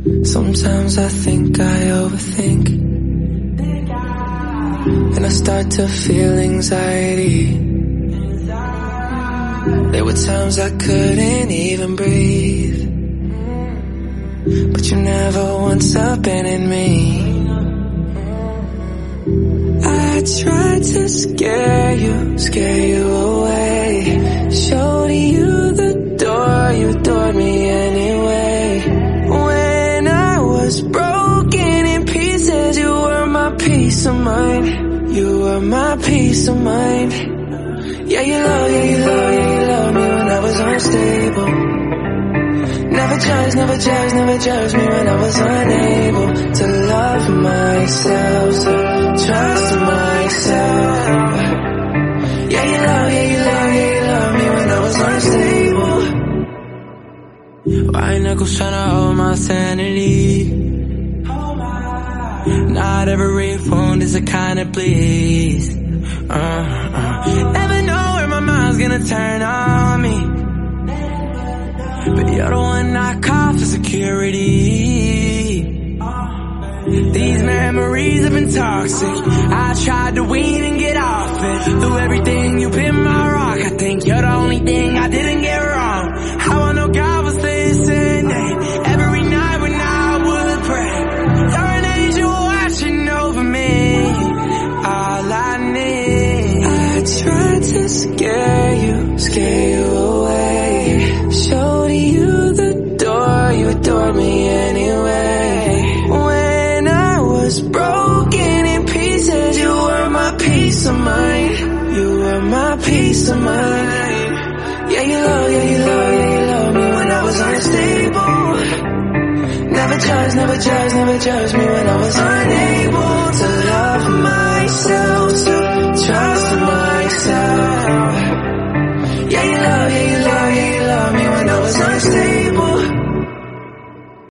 Sometimes I think I overthink. And I start to feel anxiety. There were times I couldn't even breathe. But you never once abandoned me. I tried to scare you, scare you mind. You were my peace of mind. Yeah, you love, yeah, you love, yeah, you love me when I was unstable. Never judge, never judge, never judge me when I was unable to love myself, so trust myself. Yeah, you love, yeah, you love, yeah, you love me when I was unstable. White knuckles tryna hold my sanity. Not every wound is a kind of bleeds. Uh, uh. Never know where my mind's gonna turn on me. But you're the one I call for security. These memories have been toxic. I tried to wean scare you, away. Showed you the door, you adored me anyway. When I was broken in pieces, you were my peace of mind. You were my peace of mind. Yeah, you love, yeah, you love, yeah, you love me when I was unstable. Never judge, never judge, never judge me when I was unstable.